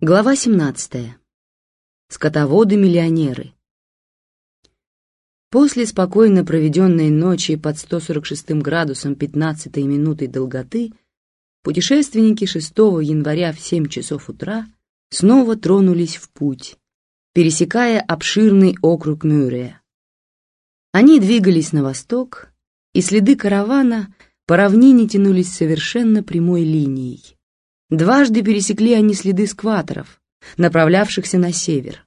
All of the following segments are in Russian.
Глава 17. Скотоводы-миллионеры. После спокойно проведенной ночи под 146 градусом 15 минутой долготы путешественники 6 января в 7 часов утра снова тронулись в путь, пересекая обширный округ Мюррея. Они двигались на восток, и следы каравана по равнине тянулись совершенно прямой линией. Дважды пересекли они следы скваторов, направлявшихся на север.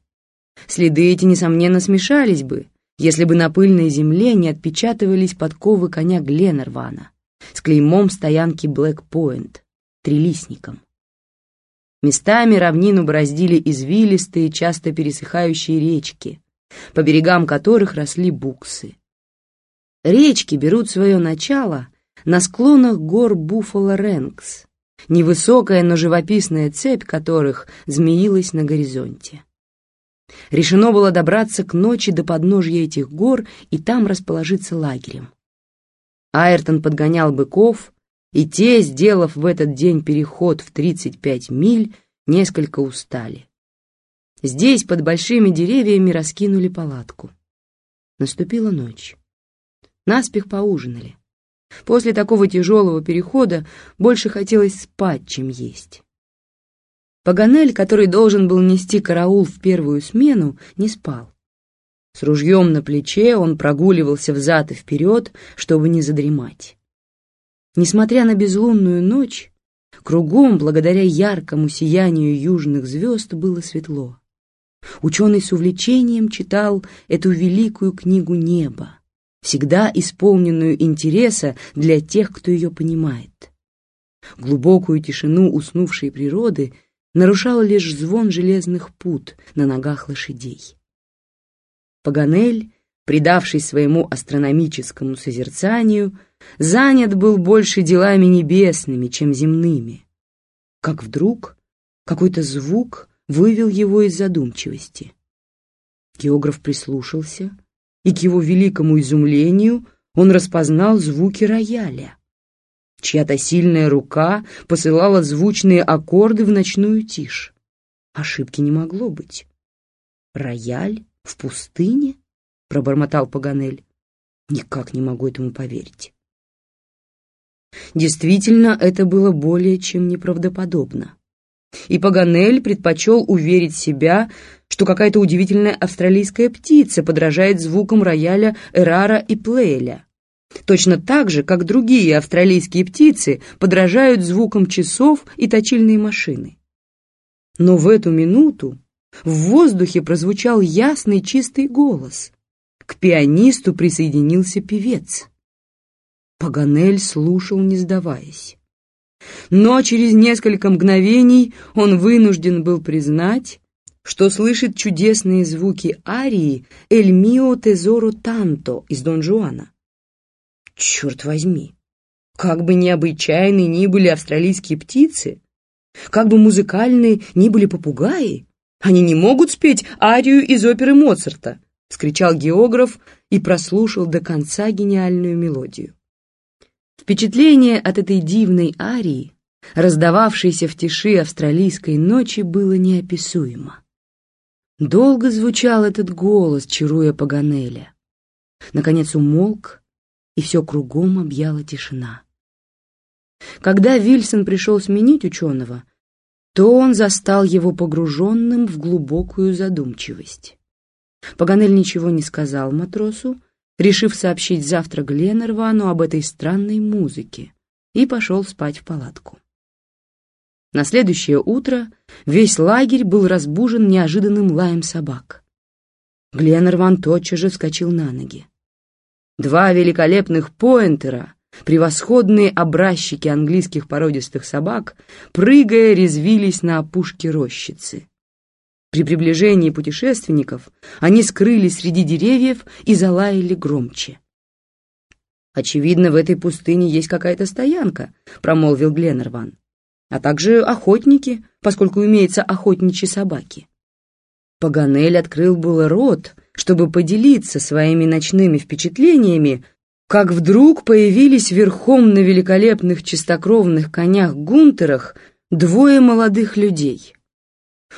Следы эти, несомненно, смешались бы, если бы на пыльной земле не отпечатывались подковы коня Гленнервана с клеймом стоянки Блэк-Пойнт, трилистником. Местами равнину бороздили извилистые, часто пересыхающие речки, по берегам которых росли буксы. Речки берут свое начало на склонах гор Буффало-Рэнкс, невысокая, но живописная цепь которых змеилась на горизонте. Решено было добраться к ночи до подножья этих гор и там расположиться лагерем. Айртон подгонял быков, и те, сделав в этот день переход в 35 миль, несколько устали. Здесь под большими деревьями раскинули палатку. Наступила ночь. Наспех поужинали. После такого тяжелого перехода больше хотелось спать, чем есть. Паганель, который должен был нести караул в первую смену, не спал. С ружьем на плече он прогуливался взад и вперед, чтобы не задремать. Несмотря на безлунную ночь, кругом, благодаря яркому сиянию южных звезд, было светло. Ученый с увлечением читал эту великую книгу неба, всегда исполненную интереса для тех, кто ее понимает. Глубокую тишину уснувшей природы нарушал лишь звон железных пут на ногах лошадей. Паганель, предавшись своему астрономическому созерцанию, занят был больше делами небесными, чем земными. Как вдруг какой-то звук вывел его из задумчивости. Географ прислушался — и к его великому изумлению он распознал звуки рояля. Чья-то сильная рука посылала звучные аккорды в ночную тишь. Ошибки не могло быть. «Рояль в пустыне?» — пробормотал Паганель. «Никак не могу этому поверить». Действительно, это было более чем неправдоподобно. И Паганель предпочел уверить себя, что какая-то удивительная австралийская птица подражает звукам рояля Эрара и Плейля. Точно так же, как другие австралийские птицы подражают звукам часов и точильной машины. Но в эту минуту в воздухе прозвучал ясный чистый голос. К пианисту присоединился певец. Паганель слушал, не сдаваясь. Но через несколько мгновений он вынужден был признать, что слышит чудесные звуки арии «Эль мио тезоро танто» из Дон Жуана. Черт возьми, как бы необычайны ни были австралийские птицы, как бы музыкальны ни были попугаи, они не могут спеть арию из оперы Моцарта, — вскричал географ и прослушал до конца гениальную мелодию. Впечатление от этой дивной арии, раздававшейся в тиши австралийской ночи, было неописуемо. Долго звучал этот голос, чаруя Паганеля. Наконец умолк, и все кругом объяла тишина. Когда Вильсон пришел сменить ученого, то он застал его погруженным в глубокую задумчивость. Паганель ничего не сказал матросу, решив сообщить завтра Гленнервану об этой странной музыке, и пошел спать в палатку. На следующее утро весь лагерь был разбужен неожиданным лаем собак. Гленнерван тотчас же вскочил на ноги. Два великолепных поинтера, превосходные образчики английских породистых собак, прыгая, резвились на опушке рощицы. При приближении путешественников они скрылись среди деревьев и залаяли громче. «Очевидно, в этой пустыне есть какая-то стоянка», — промолвил Гленнерван а также охотники, поскольку имеются охотничьи собаки. Паганель открыл было рот, чтобы поделиться своими ночными впечатлениями, как вдруг появились верхом на великолепных чистокровных конях-гунтерах двое молодых людей.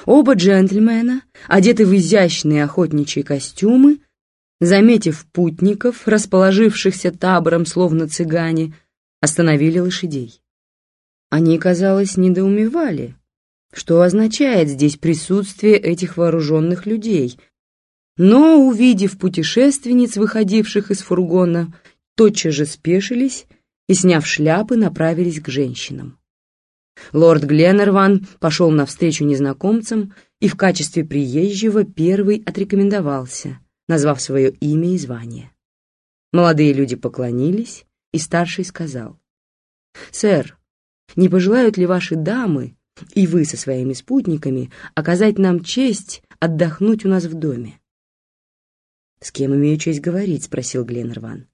Оба джентльмена, одеты в изящные охотничьи костюмы, заметив путников, расположившихся табором, словно цыгане, остановили лошадей. Они, казалось, недоумевали, что означает здесь присутствие этих вооруженных людей, но, увидев путешественниц, выходивших из фургона, тотчас же спешились и, сняв шляпы, направились к женщинам. Лорд Гленнерван пошел навстречу незнакомцам и в качестве приезжего первый отрекомендовался, назвав свое имя и звание. Молодые люди поклонились, и старший сказал, «Сэр, не пожелают ли ваши дамы и вы со своими спутниками оказать нам честь отдохнуть у нас в доме?» «С кем имею честь говорить?» — спросил Гленнерван.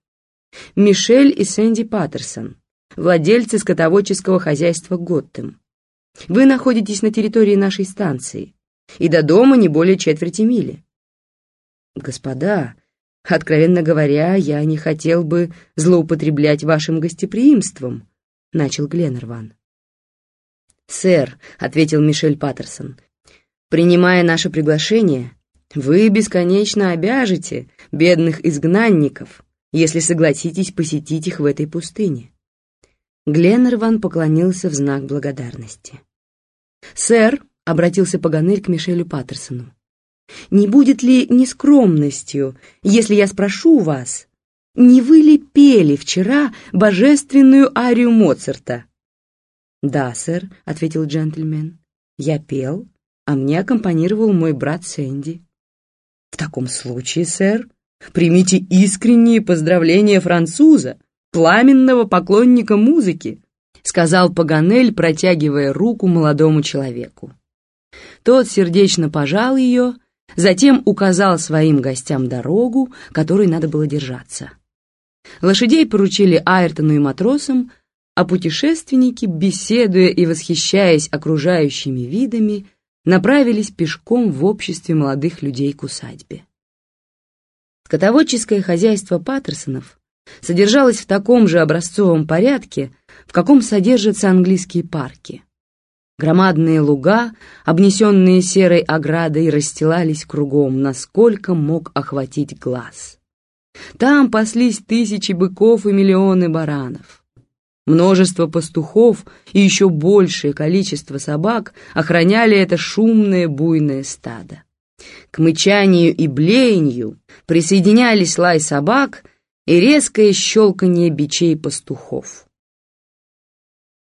«Мишель и Сэнди Паттерсон, владельцы скотоводческого хозяйства Готтем. Вы находитесь на территории нашей станции, и до дома не более четверти мили». «Господа, откровенно говоря, я не хотел бы злоупотреблять вашим гостеприимством», — начал Гленнерван. «Сэр», — ответил Мишель Паттерсон, — «принимая наше приглашение, вы бесконечно обяжете бедных изгнанников, если согласитесь посетить их в этой пустыне». Гленнерван поклонился в знак благодарности. «Сэр», — обратился Паганель к Мишелю Паттерсону, — «не будет ли нескромностью, если я спрошу вас, не вы ли пели вчера божественную арию Моцарта?» «Да, сэр», — ответил джентльмен. «Я пел, а мне аккомпанировал мой брат Сэнди». «В таком случае, сэр, примите искренние поздравления француза, пламенного поклонника музыки», — сказал Паганель, протягивая руку молодому человеку. Тот сердечно пожал ее, затем указал своим гостям дорогу, которой надо было держаться. Лошадей поручили Айртону и матросам, а путешественники, беседуя и восхищаясь окружающими видами, направились пешком в обществе молодых людей к усадьбе. Скотоводческое хозяйство Паттерсонов содержалось в таком же образцовом порядке, в каком содержатся английские парки. Громадные луга, обнесенные серой оградой, расстилались кругом, насколько мог охватить глаз. Там паслись тысячи быков и миллионы баранов. Множество пастухов и еще большее количество собак охраняли это шумное буйное стадо. К мычанию и блеянию присоединялись лай собак и резкое щелканье бичей пастухов.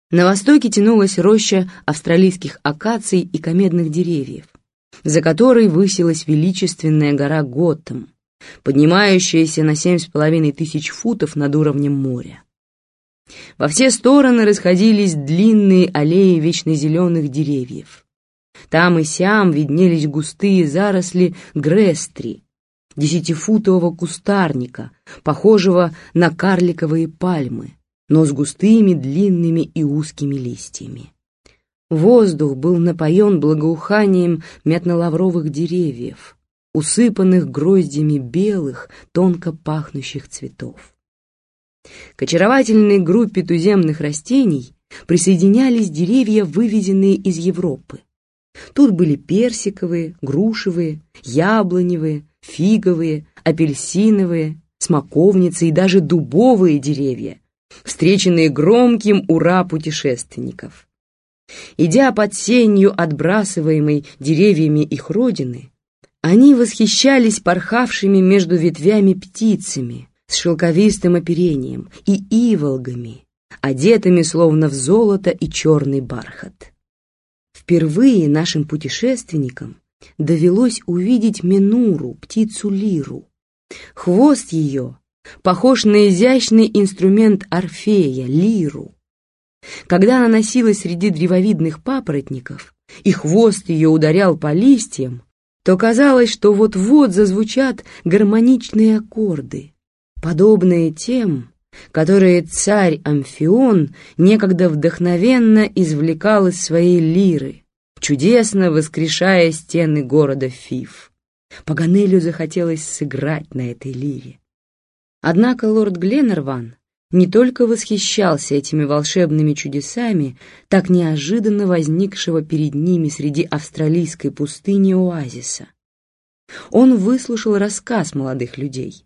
На востоке тянулась роща австралийских акаций и комедных деревьев, за которой высилась величественная гора Готэм, поднимающаяся на семь с половиной тысяч футов над уровнем моря. Во все стороны расходились длинные аллеи вечно зеленых деревьев. Там и сям виднелись густые заросли грестри, десятифутового кустарника, похожего на карликовые пальмы, но с густыми, длинными и узкими листьями. Воздух был напоен благоуханием мятно-лавровых деревьев, усыпанных гроздями белых, тонко пахнущих цветов. К очаровательной группе туземных растений присоединялись деревья, вывезенные из Европы. Тут были персиковые, грушевые, яблоневые, фиговые, апельсиновые, смоковницы и даже дубовые деревья, встреченные громким «Ура!» путешественников. Идя под сенью, отбрасываемой деревьями их родины, они восхищались порхавшими между ветвями птицами, с шелковистым оперением и иволгами, одетыми словно в золото и черный бархат. Впервые нашим путешественникам довелось увидеть Менуру, птицу Лиру. Хвост ее похож на изящный инструмент Орфея, лиру. Когда она носилась среди древовидных папоротников, и хвост ее ударял по листьям, то казалось, что вот-вот зазвучат гармоничные аккорды, подобные тем, которые царь Амфион некогда вдохновенно извлекал из своей лиры, чудесно воскрешая стены города Фиф. Паганелю захотелось сыграть на этой лире. Однако лорд Гленнерван не только восхищался этими волшебными чудесами, так неожиданно возникшего перед ними среди австралийской пустыни оазиса. Он выслушал рассказ молодых людей.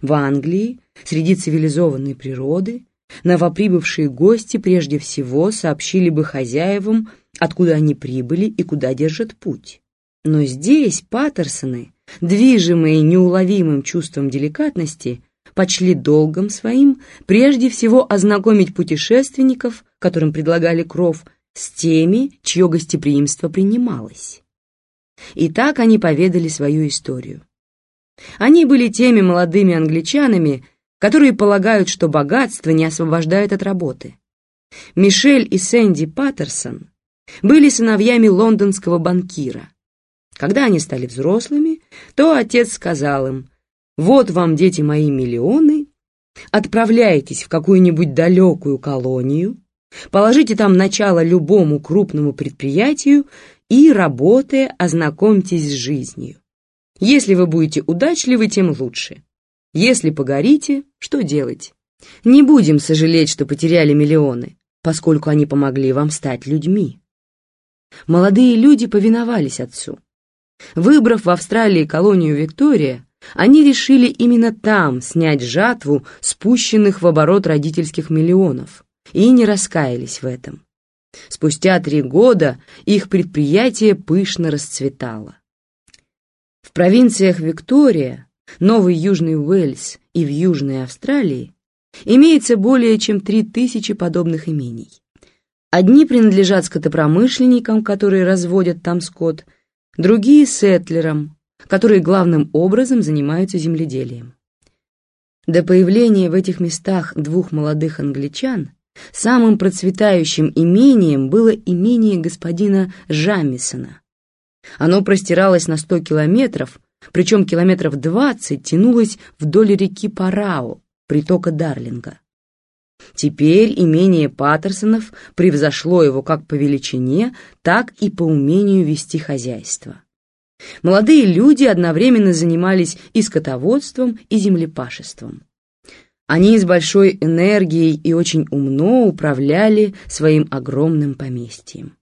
В Англии, среди цивилизованной природы, новоприбывшие гости прежде всего сообщили бы хозяевам, откуда они прибыли и куда держат путь. Но здесь Паттерсоны, движимые неуловимым чувством деликатности, почли долгом своим прежде всего ознакомить путешественников, которым предлагали кров, с теми, чье гостеприимство принималось. И так они поведали свою историю. Они были теми молодыми англичанами, которые полагают, что богатство не освобождает от работы. Мишель и Сэнди Паттерсон были сыновьями лондонского банкира. Когда они стали взрослыми, то отец сказал им, «Вот вам, дети мои, миллионы, отправляйтесь в какую-нибудь далекую колонию, положите там начало любому крупному предприятию и, работая, ознакомьтесь с жизнью. Если вы будете удачливы, тем лучше. Если погорите, что делать? Не будем сожалеть, что потеряли миллионы, поскольку они помогли вам стать людьми. Молодые люди повиновались отцу. Выбрав в Австралии колонию Виктория, они решили именно там снять жатву спущенных в оборот родительских миллионов и не раскаялись в этом. Спустя три года их предприятие пышно расцветало. В провинциях Виктория, Новый Южный Уэльс и в Южной Австралии имеется более чем три тысячи подобных имений. Одни принадлежат скотопромышленникам, которые разводят там скот, другие — сетлерам, которые главным образом занимаются земледелием. До появления в этих местах двух молодых англичан самым процветающим имением было имение господина Жамисона. Оно простиралось на 100 километров, причем километров 20 тянулось вдоль реки Парао, притока Дарлинга. Теперь имение Паттерсонов превзошло его как по величине, так и по умению вести хозяйство. Молодые люди одновременно занимались и скотоводством, и землепашеством. Они с большой энергией и очень умно управляли своим огромным поместьем.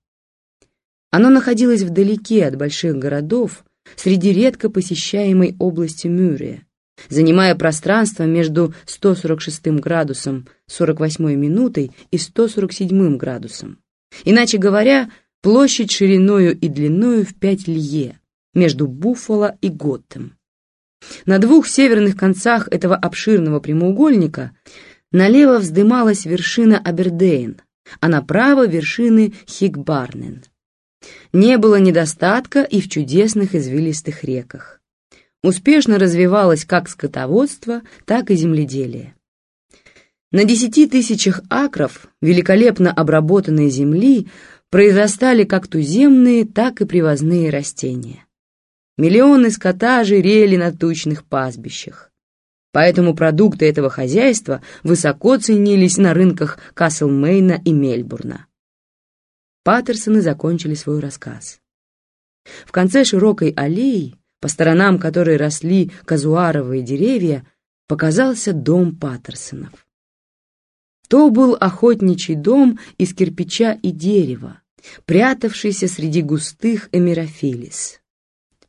Оно находилось вдалеке от больших городов, среди редко посещаемой области Мюррея, занимая пространство между 146 градусом 48 минутой и 147 градусом. Иначе говоря, площадь шириною и длиною в 5 лье между Буффало и Готтем. На двух северных концах этого обширного прямоугольника налево вздымалась вершина Абердейн, а направо вершины Хигбарнен. Не было недостатка и в чудесных извилистых реках. Успешно развивалось как скотоводство, так и земледелие. На десяти тысячах акров великолепно обработанной земли произрастали как туземные, так и привозные растения. Миллионы скота жерели на тучных пастбищах. Поэтому продукты этого хозяйства высоко ценились на рынках Каслмейна и Мельбурна. Паттерсоны закончили свой рассказ. В конце широкой аллеи, по сторонам которой росли казуаровые деревья, показался дом Паттерсонов. То был охотничий дом из кирпича и дерева, прятавшийся среди густых эмерофилис.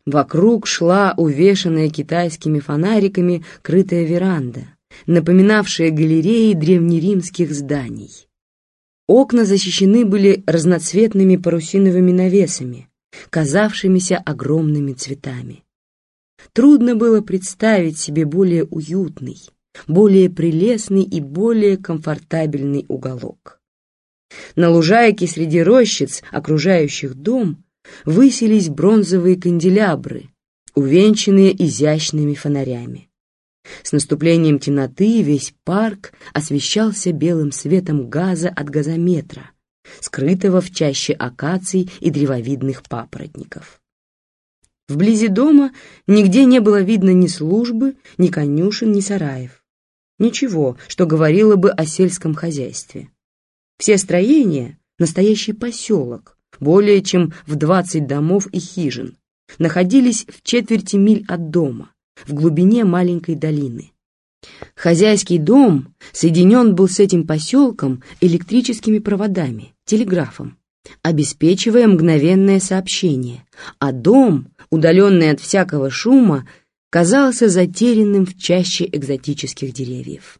Вокруг шла увешанная китайскими фонариками крытая веранда, напоминавшая галереи древнеримских зданий. Окна защищены были разноцветными парусиновыми навесами, казавшимися огромными цветами. Трудно было представить себе более уютный, более прелестный и более комфортабельный уголок. На лужайке среди рощиц, окружающих дом, высились бронзовые канделябры, увенчанные изящными фонарями. С наступлением темноты весь парк освещался белым светом газа от газометра, скрытого в чаще акаций и древовидных папоротников. Вблизи дома нигде не было видно ни службы, ни конюшен, ни сараев. Ничего, что говорило бы о сельском хозяйстве. Все строения — настоящий поселок, более чем в двадцать домов и хижин, находились в четверти миль от дома, в глубине маленькой долины. Хозяйский дом соединен был с этим поселком электрическими проводами, телеграфом, обеспечивая мгновенное сообщение, а дом, удаленный от всякого шума, казался затерянным в чаще экзотических деревьев.